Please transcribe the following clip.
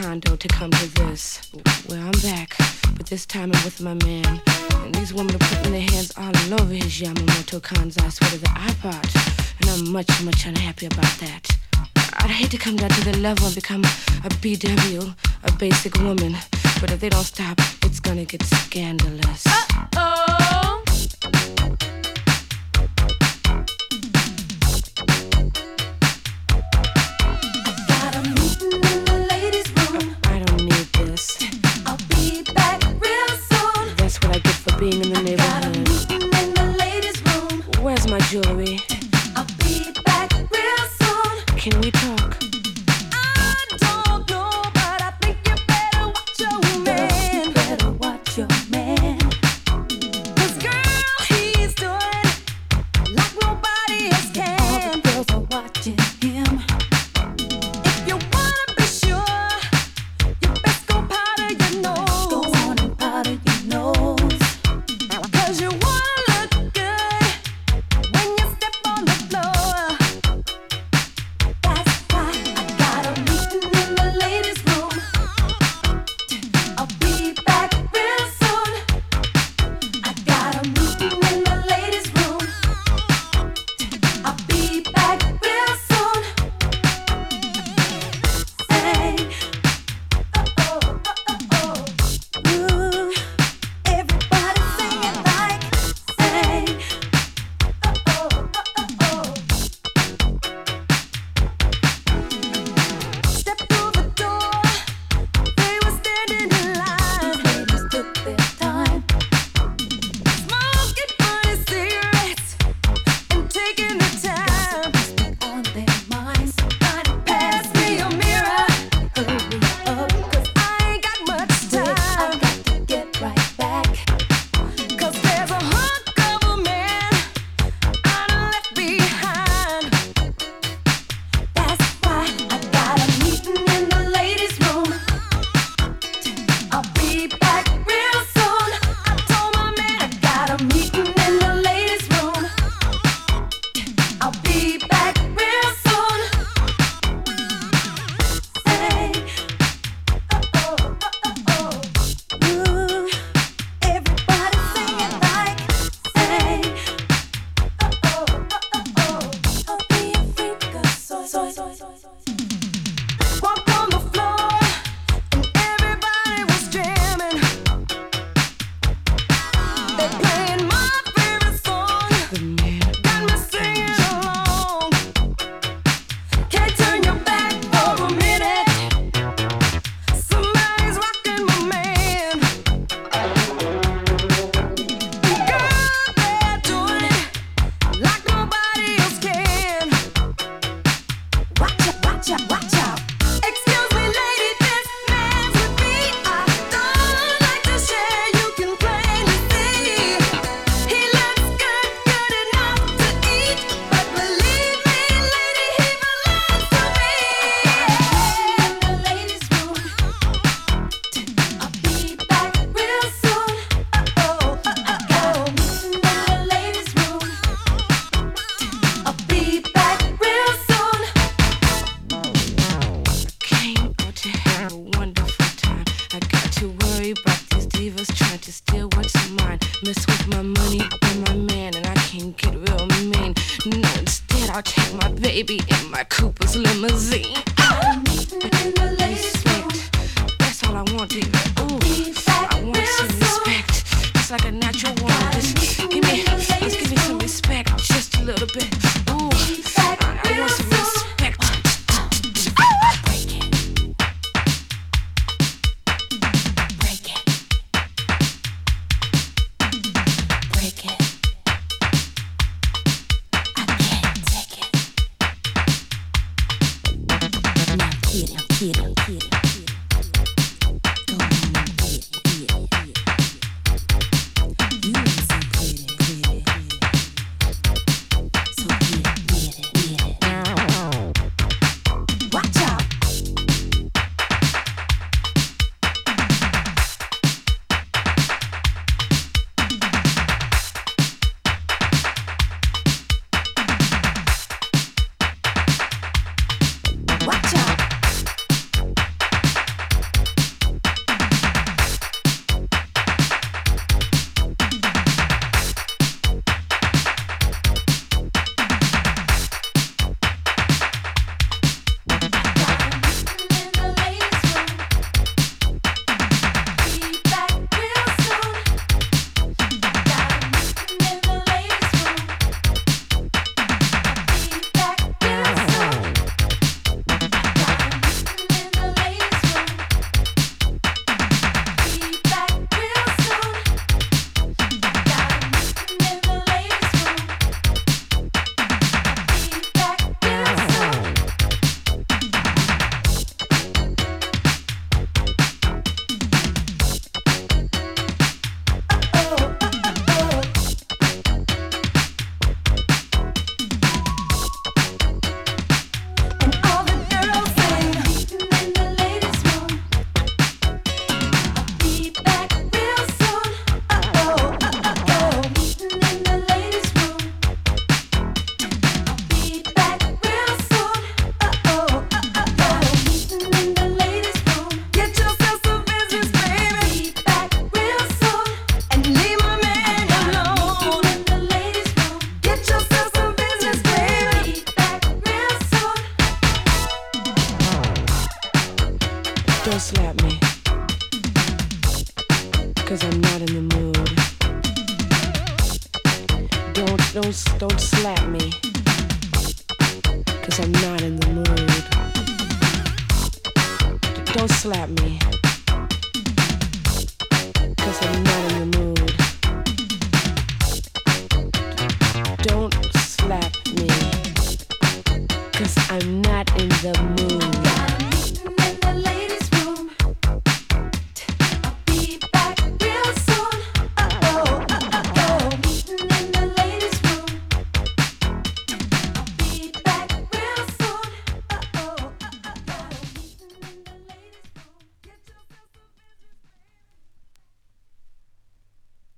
condo to come to this. Well, I'm back, but this time I'm with my man. And these women are putting their hands all over his Yamamoto Kansai sweater, the iPod. And I'm much, much unhappy about that. I'd hate to come down to the level and become a BW, a basic woman. But if they don't stop, it's gonna get scandalous. Uh-oh. being in the neighborhood. 내 편. still works mine. Mess with my money and my man, and I can't get real mean. No, instead I'll take my baby in my Cooper's limousine. I'm Respect, that's all I want, baby. Ooh, I want some respect. It's like a natural Don't don't slap me. Cause I'm not in the mood. Don't slap me. Cause I'm not